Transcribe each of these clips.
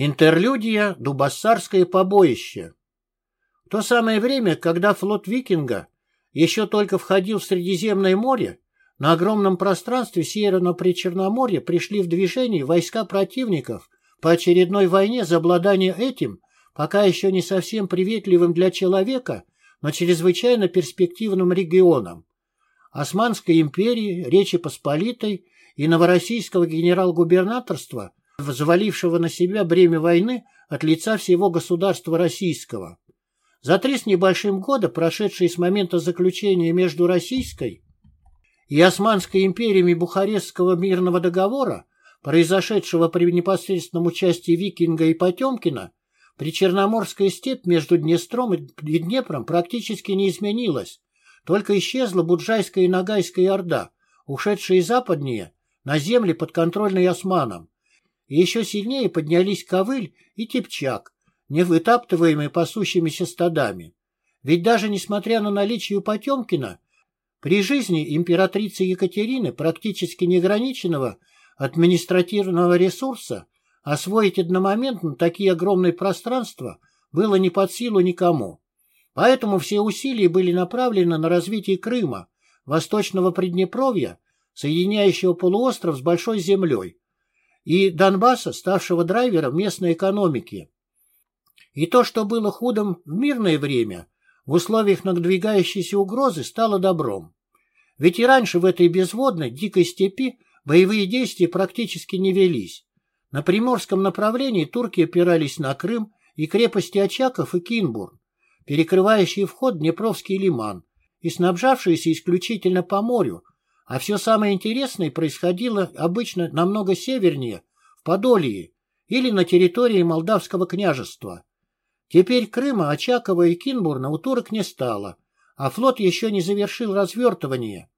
Интерлюдия «Дубассарское побоище». В то самое время, когда флот викинга еще только входил в Средиземное море, на огромном пространстве Северного Причерноморья пришли в движение войска противников по очередной войне за обладание этим, пока еще не совсем приветливым для человека, но чрезвычайно перспективным регионом. Османской империи, Речи Посполитой и Новороссийского генерал-губернаторства – взвалившего на себя бремя войны от лица всего государства российского. За три с небольшим года, прошедшие с момента заключения между Российской и Османской империями Бухарестского мирного договора, произошедшего при непосредственном участии Викинга и Потемкина, Причерноморская степь между Днестром и Днепром практически не изменилась, только исчезла Буджайская и Ногайская Орда, ушедшие западнее, на земли, подконтрольные османам, еще сильнее поднялись Ковыль и Тепчак, не вытаптываемые пасущимися стадами. Ведь даже несмотря на наличие у Потемкина, при жизни императрицы Екатерины практически неограниченного административного ресурса освоить одномоментно такие огромные пространства было не под силу никому. Поэтому все усилия были направлены на развитие Крыма, восточного Приднепровья, соединяющего полуостров с Большой землей, и Донбасса, ставшего драйвером местной экономики. И то, что было худом в мирное время, в условиях надвигающейся угрозы стало добром. Ведь и раньше в этой безводной, дикой степи боевые действия практически не велись. На приморском направлении турки опирались на Крым и крепости Очаков и Кинбурн, перекрывающие вход Днепровский лиман и снабжавшиеся исключительно по морю, а все самое интересное происходило обычно намного севернее, в Подолье или на территории Молдавского княжества. Теперь Крыма, Очакова и Кинбурна у турок не стало, а флот еще не завершил развертывание.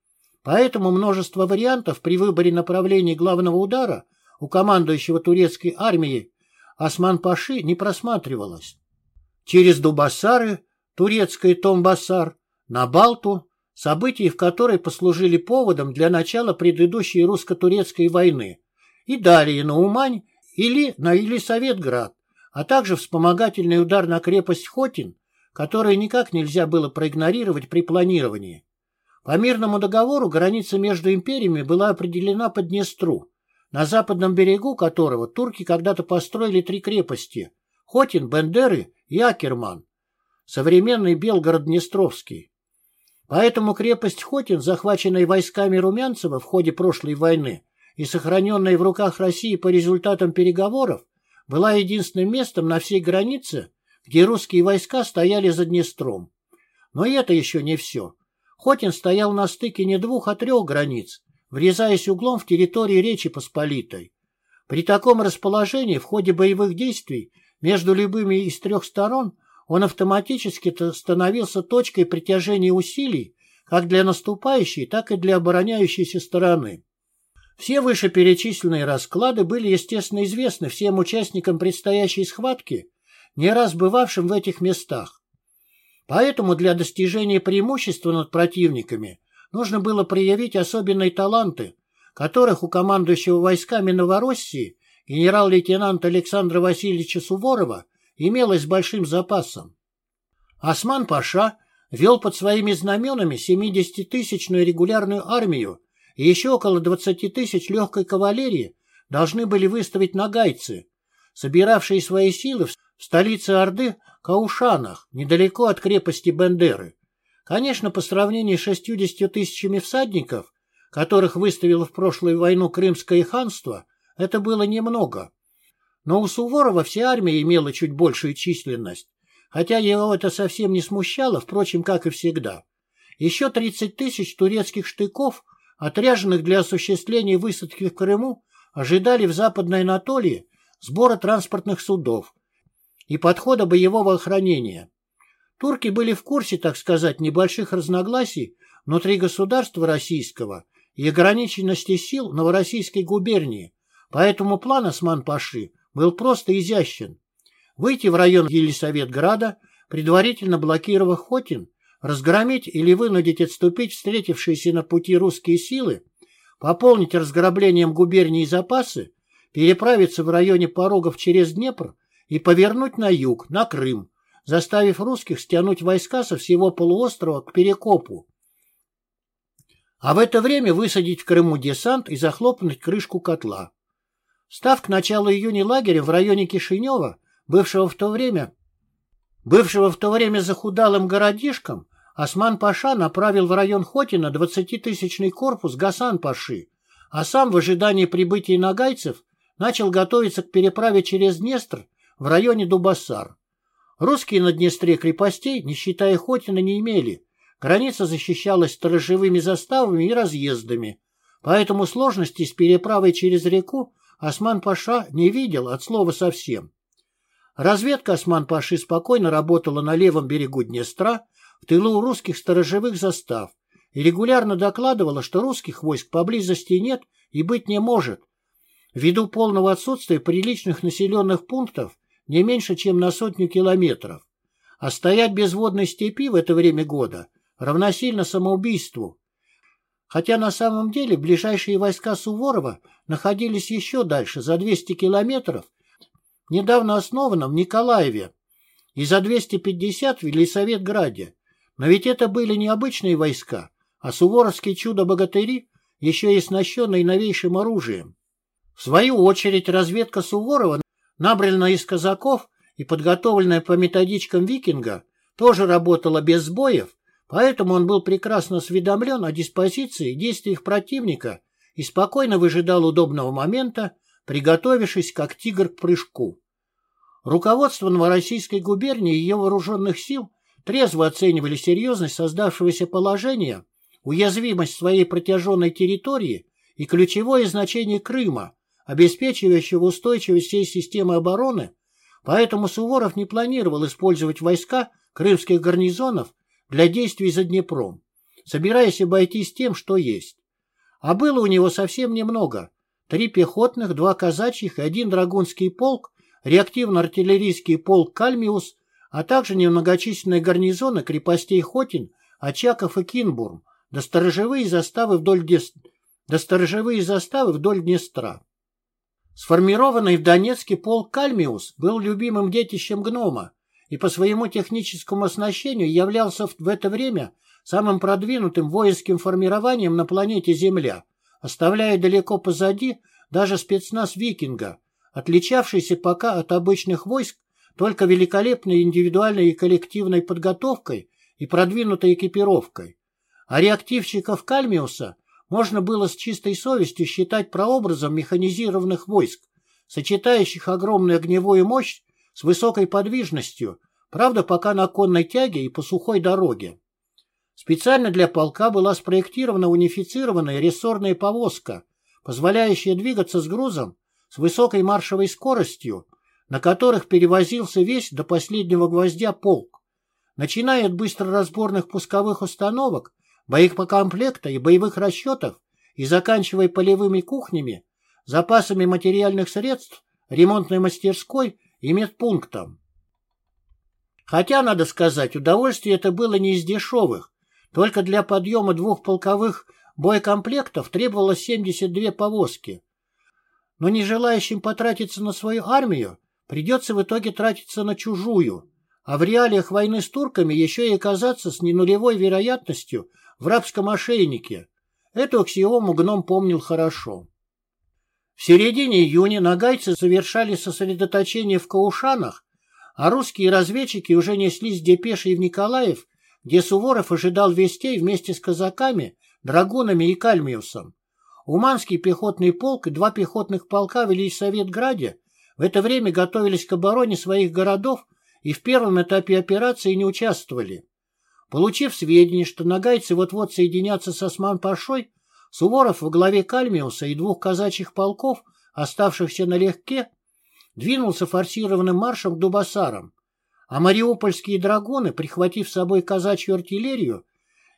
Поэтому множество вариантов при выборе направления главного удара у командующего турецкой армией Осман-Паши не просматривалось. Через Дубасары, турецкая Томбасар, на Балту, события в которой послужили поводом для начала предыдущей русско-турецкой войны, и далее на Умань или на Елисаветград, а также вспомогательный удар на крепость Хотин, который никак нельзя было проигнорировать при планировании. По мирному договору граница между империями была определена по Днестру, на западном берегу которого турки когда-то построили три крепости – Хотин, Бендеры и Акерман, современный Белгород-Днестровский. Поэтому крепость Хотин, захваченная войсками Румянцева в ходе прошлой войны и сохраненная в руках России по результатам переговоров, была единственным местом на всей границе, где русские войска стояли за Днестром. Но это еще не все. Хотин стоял на стыке не двух, а трех границ, врезаясь углом в территории Речи Посполитой. При таком расположении в ходе боевых действий между любыми из трех сторон он автоматически становился точкой притяжения усилий как для наступающей, так и для обороняющейся стороны. Все вышеперечисленные расклады были, естественно, известны всем участникам предстоящей схватки, не раз бывавшим в этих местах. Поэтому для достижения преимущества над противниками нужно было проявить особенные таланты, которых у командующего войсками Новороссии генерал-лейтенанта Александра Васильевича Суворова имелось большим запасом. Осман-Паша вел под своими знаменами 70-тысячную регулярную армию и еще около 20 тысяч легкой кавалерии должны были выставить нагайцы, собиравшие свои силы в столице Орды Каушанах, недалеко от крепости Бендеры. Конечно, по сравнению с 60 тысячами всадников, которых выставило в прошлую войну Крымское ханство, это было немного. Но у Суворова вся армия имела чуть большую численность, хотя его это совсем не смущало, впрочем, как и всегда. Еще 30 тысяч турецких штыков, отряженных для осуществления высадки в Крыму, ожидали в Западной Анатолии сбора транспортных судов и подхода боевого охранения. Турки были в курсе, так сказать, небольших разногласий внутри государства российского и ограниченности сил Новороссийской губернии, поэтому план Осман-Паши был просто изящен. Выйти в район Елисаветграда, предварительно блокировав Хотин, разгромить или вынудить отступить встретившиеся на пути русские силы, пополнить разграблением губернии запасы, переправиться в районе порогов через Днепр и повернуть на юг, на Крым, заставив русских стянуть войска со всего полуострова к Перекопу. А в это время высадить в Крыму десант и захлопнуть крышку котла. Став к началу июня лагерем в районе Кишинева, бывшего в то время, бывшего в то время захудалым городишком, Осман-Паша направил в район Хотина 20-тысячный корпус Гасан-Паши, а сам в ожидании прибытия нагайцев начал готовиться к переправе через Днестр в районе Дубасар. Русские на Днестре крепостей, не считая Хотина, не имели. Граница защищалась сторожевыми заставами и разъездами, поэтому сложностей с переправой через реку Осман-Паша не видел от слова совсем. Разведка Осман-Паши спокойно работала на левом берегу Днестра, в тылу русских сторожевых застав, и регулярно докладывала, что русских войск поблизости нет и быть не может, ввиду полного отсутствия приличных населенных пунктов не меньше, чем на сотню километров. А стоять без водной степи в это время года равносильно самоубийству. Хотя на самом деле ближайшие войска Суворова находились еще дальше, за 200 километров, недавно основанном Николаеве, и за 250 в Елисаветграде. Но ведь это были не обычные войска, а суворовские чудо-богатыри, еще и оснащенные новейшим оружием. В свою очередь разведка Суворова, набранная из казаков и подготовленная по методичкам викинга, тоже работала без сбоев, поэтому он был прекрасно осведомлен о диспозиции и действиях противника и спокойно выжидал удобного момента, приготовившись как тигр к прыжку. Руководство Новороссийской губернии и ее вооруженных сил трезво оценивали серьезность создавшегося положения, уязвимость своей протяженной территории и ключевое значение Крыма, обеспечивающего устойчивость всей системы обороны, поэтому Суворов не планировал использовать войска крымских гарнизонов для действий за Днепром, собираясь обойтись тем, что есть. А было у него совсем немного. Три пехотных, два казачьих и один драгунский полк, реактивно-артиллерийский полк «Кальмиус», а также немногочисленные гарнизоны крепостей Хотин, Очаков и Кинбурм, до сторожевые заставы вдоль, Дес... сторожевые заставы вдоль Днестра. Сформированный в Донецке полк «Кальмиус» был любимым детищем гнома и по своему техническому оснащению являлся в это время самым продвинутым воинским формированием на планете Земля, оставляя далеко позади даже спецназ «Викинга», отличавшийся пока от обычных войск только великолепной индивидуальной и коллективной подготовкой и продвинутой экипировкой. А реактивщиков Кальмиуса можно было с чистой совестью считать прообразом механизированных войск, сочетающих огромную огневую мощь с высокой подвижностью, правда пока на конной тяге и по сухой дороге. Специально для полка была спроектирована унифицированная рессорная повозка, позволяющая двигаться с грузом с высокой маршевой скоростью, на которых перевозился весь до последнего гвоздя полк. Начиная от быстроразборных пусковых установок, боекомплекта и боевых расчетов и заканчивая полевыми кухнями, запасами материальных средств, ремонтной мастерской и медпунктом. Хотя, надо сказать, удовольствие это было не из дешевых. Только для подъема двух полковых боекомплектов требовалось 72 повозки. Но не желающим потратиться на свою армию придется в итоге тратиться на чужую, а в реалиях войны с турками еще и оказаться с ненулевой вероятностью в рабском ошейнике. Эту аксиому гном помнил хорошо. В середине июня нагайцы совершали сосредоточение в Каушанах, а русские разведчики уже неслись депешей в Николаев, где Суворов ожидал вестей вместе с казаками, драгунами и кальмиусом. Уманский пехотный полк и два пехотных полка в Елисаветграде в это время готовились к обороне своих городов и в первом этапе операции не участвовали. Получив сведения, что нагайцы вот-вот соединятся с Осман-Пашой, Суворов во главе Кальмиуса и двух казачьих полков, оставшихся налегке, двинулся форсированным маршем к Дубасарам, а мариупольские драгуны, прихватив с собой казачью артиллерию,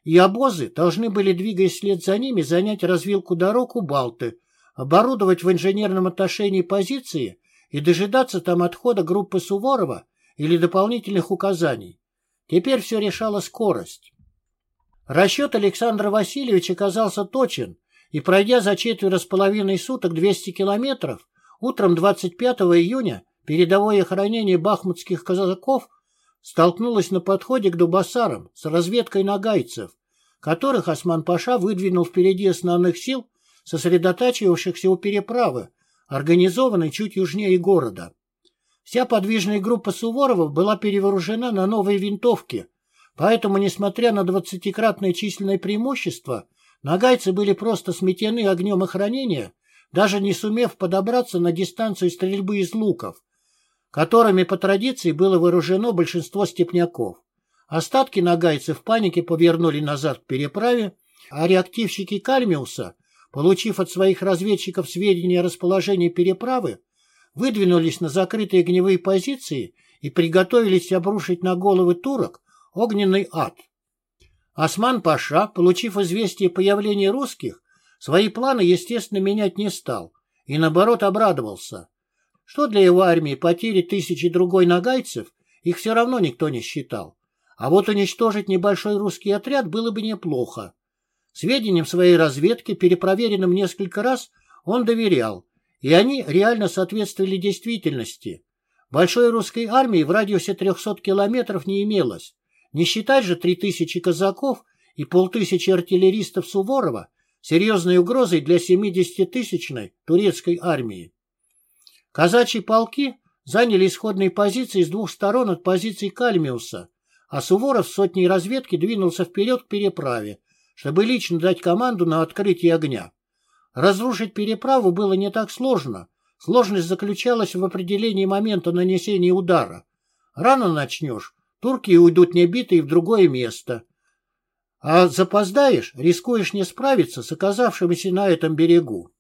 и обозы должны были, двигаясь вслед за ними, занять развилку дорог у Балты, оборудовать в инженерном отношении позиции и дожидаться там отхода группы Суворова или дополнительных указаний. Теперь все решала скорость. Расчет Александра Васильевича оказался точен, и, пройдя за четверо с половиной суток 200 километров, Утром 25 июня передовое охранение бахмутских казаков столкнулось на подходе к Дубасарам с разведкой нагайцев, которых Осман-Паша выдвинул впереди основных сил, сосредотачивавшихся у переправы, организованной чуть южнее города. Вся подвижная группа Суворова была перевооружена на новые винтовки, поэтому, несмотря на двадцатикратное численное преимущество, нагайцы были просто сметены огнем охранения, даже не сумев подобраться на дистанцию стрельбы из луков, которыми по традиции было вооружено большинство степняков. Остатки нагайцев в панике повернули назад к переправе, а реактивщики Кальмиуса, получив от своих разведчиков сведения о расположении переправы, выдвинулись на закрытые огневые позиции и приготовились обрушить на головы турок огненный ад. Осман-паша, получив известие о появлении русских, свои планы, естественно, менять не стал и, наоборот, обрадовался. Что для его армии потери тысячи другой нагайцев, их все равно никто не считал. А вот уничтожить небольшой русский отряд было бы неплохо. Сведениям своей разведки, перепроверенным несколько раз, он доверял, и они реально соответствовали действительности. Большой русской армии в радиусе 300 километров не имелось. Не считать же 3000 казаков и полтысячи артиллеристов Суворова серьезной угрозой для 70-тысячной турецкой армии. Казачьи полки заняли исходные позиции с двух сторон от позиций Кальмиуса, а Суворов с сотней разведки двинулся вперед к переправе, чтобы лично дать команду на открытие огня. Разрушить переправу было не так сложно. Сложность заключалась в определении момента нанесения удара. Рано начнешь, турки уйдут небитые в другое место. А запоздаешь, рискуешь не справиться с оказавшимися на этом берегу.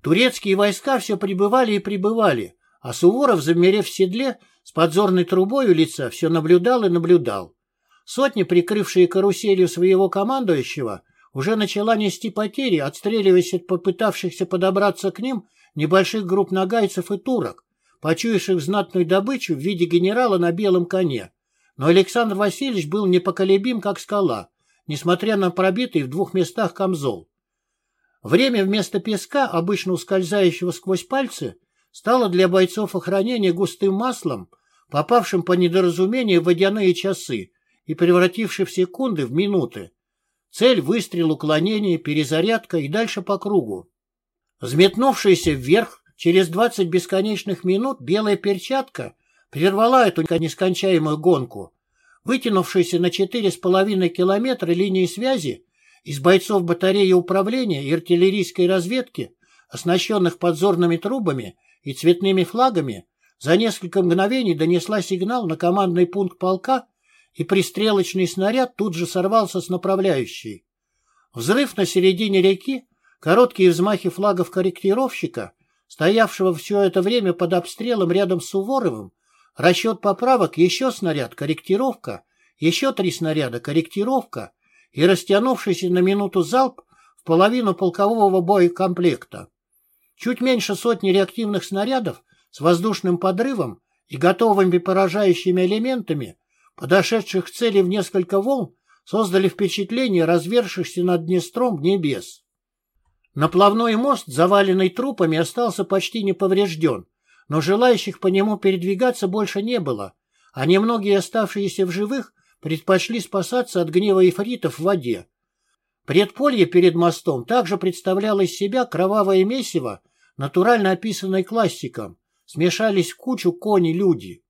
Турецкие войска все прибывали и прибывали, а Суворов, замерев в седле, с подзорной трубой у лица все наблюдал и наблюдал. Сотни, прикрывшие каруселью своего командующего, уже начала нести потери, отстреливаясь от попытавшихся подобраться к ним небольших групп нагайцев и турок, почуявших знатную добычу в виде генерала на белом коне. Но Александр Васильевич был непоколебим, как скала, несмотря на пробитый в двух местах камзол. Время вместо песка, обычно ускользающего сквозь пальцы, стало для бойцов охранения густым маслом, попавшим по недоразумению в водяные часы и превративший в секунды в минуты. Цель — выстрел, уклонение, перезарядка и дальше по кругу. Взметнувшаяся вверх, через двадцать бесконечных минут белая перчатка прервала эту нескончаемую гонку. Вытянувшаяся на четыре с половиной километра линии связи из бойцов батареи управления и артиллерийской разведки, оснащенных подзорными трубами и цветными флагами, за несколько мгновений донесла сигнал на командный пункт полка, и пристрелочный снаряд тут же сорвался с направляющей. Взрыв на середине реки, короткие взмахи флагов корректировщика, стоявшего все это время под обстрелом рядом с Суворовым, расчет поправок, еще снаряд, корректировка, еще три снаряда, корректировка и растянувшийся на минуту залп в половину полкового боекомплекта. Чуть меньше сотни реактивных снарядов с воздушным подрывом и готовыми поражающими элементами, подошедших к цели в несколько волн, создали впечатление развершихся над Днестром небес. Наплавной мост, заваленный трупами, остался почти неповрежден, но желающих по нему передвигаться больше не было, а немногие оставшиеся в живых предпочли спасаться от гнева эфритов в воде. Предполье перед мостом также представляло из себя кровавое месиво, натурально описанное классиком, смешались в кучу кони-люди.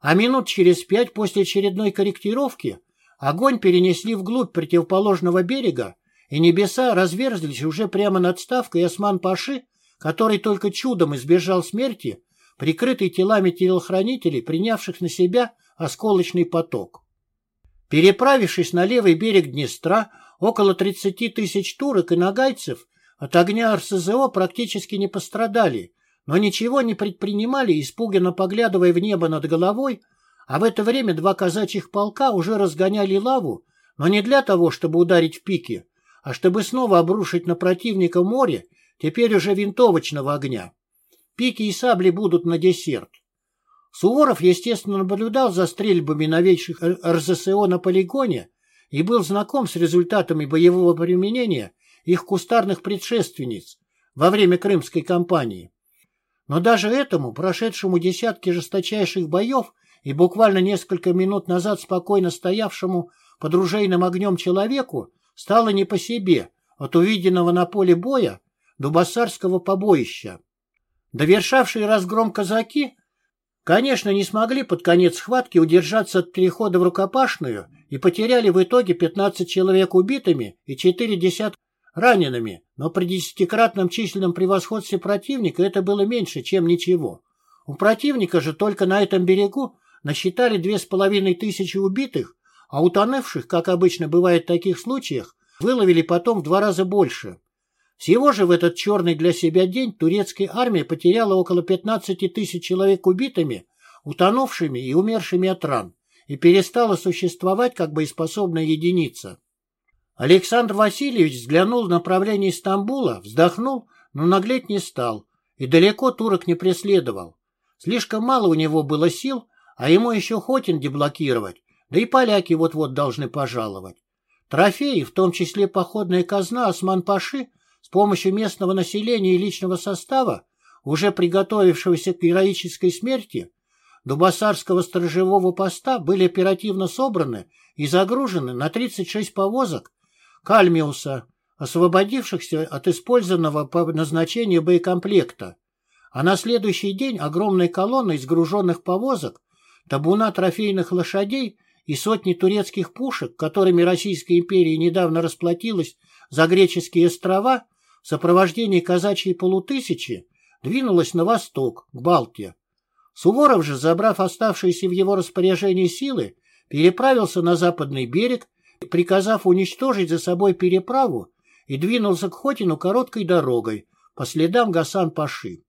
А минут через пять после очередной корректировки огонь перенесли вглубь противоположного берега, и небеса разверзлись уже прямо над ставкой Осман-Паши, который только чудом избежал смерти, прикрытый телами телохранителей, принявших на себя осколочный поток. Переправившись на левый берег Днестра, около 30 тысяч турок и нагайцев от огня РСЗО практически не пострадали, но ничего не предпринимали, испуганно поглядывая в небо над головой, а в это время два казачьих полка уже разгоняли лаву, но не для того, чтобы ударить в пике, а чтобы снова обрушить на противника море, теперь уже винтовочного огня. Пики и сабли будут на десерт. Суворов, естественно, наблюдал за стрельбами новейших РЗСО на полигоне и был знаком с результатами боевого применения их кустарных предшественниц во время Крымской кампании. Но даже этому, прошедшему десятки жесточайших боев и буквально несколько минут назад спокойно стоявшему под ружейным огнем человеку, стало не по себе от увиденного на поле боя дубасарского побоища. Довершавшие разгром казаки, конечно, не смогли под конец схватки удержаться от перехода в рукопашную и потеряли в итоге 15 человек убитыми и 4 десятка ранеными, но при десятикратном численном превосходстве противника это было меньше, чем ничего. У противника же только на этом берегу насчитали две с половиной тысячи убитых, а утонувших, как обычно бывает в таких случаях, выловили потом в два раза больше. Всего же в этот черный для себя день турецкая армия потеряла около 15 тысяч человек убитыми, утонувшими и умершими от ран, и перестала существовать как боеспособная единица. Александр Васильевич взглянул в направлении Стамбула, вздохнул, но наглеть не стал и далеко турок не преследовал. Слишком мало у него было сил, а ему еще Хотин деблокировать, да и поляки вот-вот должны пожаловать. Трофеи, в том числе походная казна Осман-Паши, помощью местного населения и личного состава, уже приготовившегося к героической смерти, Дубасарского сторожевого поста были оперативно собраны и загружены на 36 повозок Кальмиуса, освободившихся от использованного по назначению боекомплекта. А на следующий день огромная колонна из груженных повозок, табуна трофейных лошадей и сотни турецких пушек, которыми Российская империя недавно расплатилась за греческие острова, в сопровождении казачьей полутысячи, двинулась на восток, к Балтии. Суворов же, забрав оставшиеся в его распоряжении силы, переправился на западный берег приказав уничтожить за собой переправу, и двинулся к Хотину короткой дорогой по следам Гасан-Паши.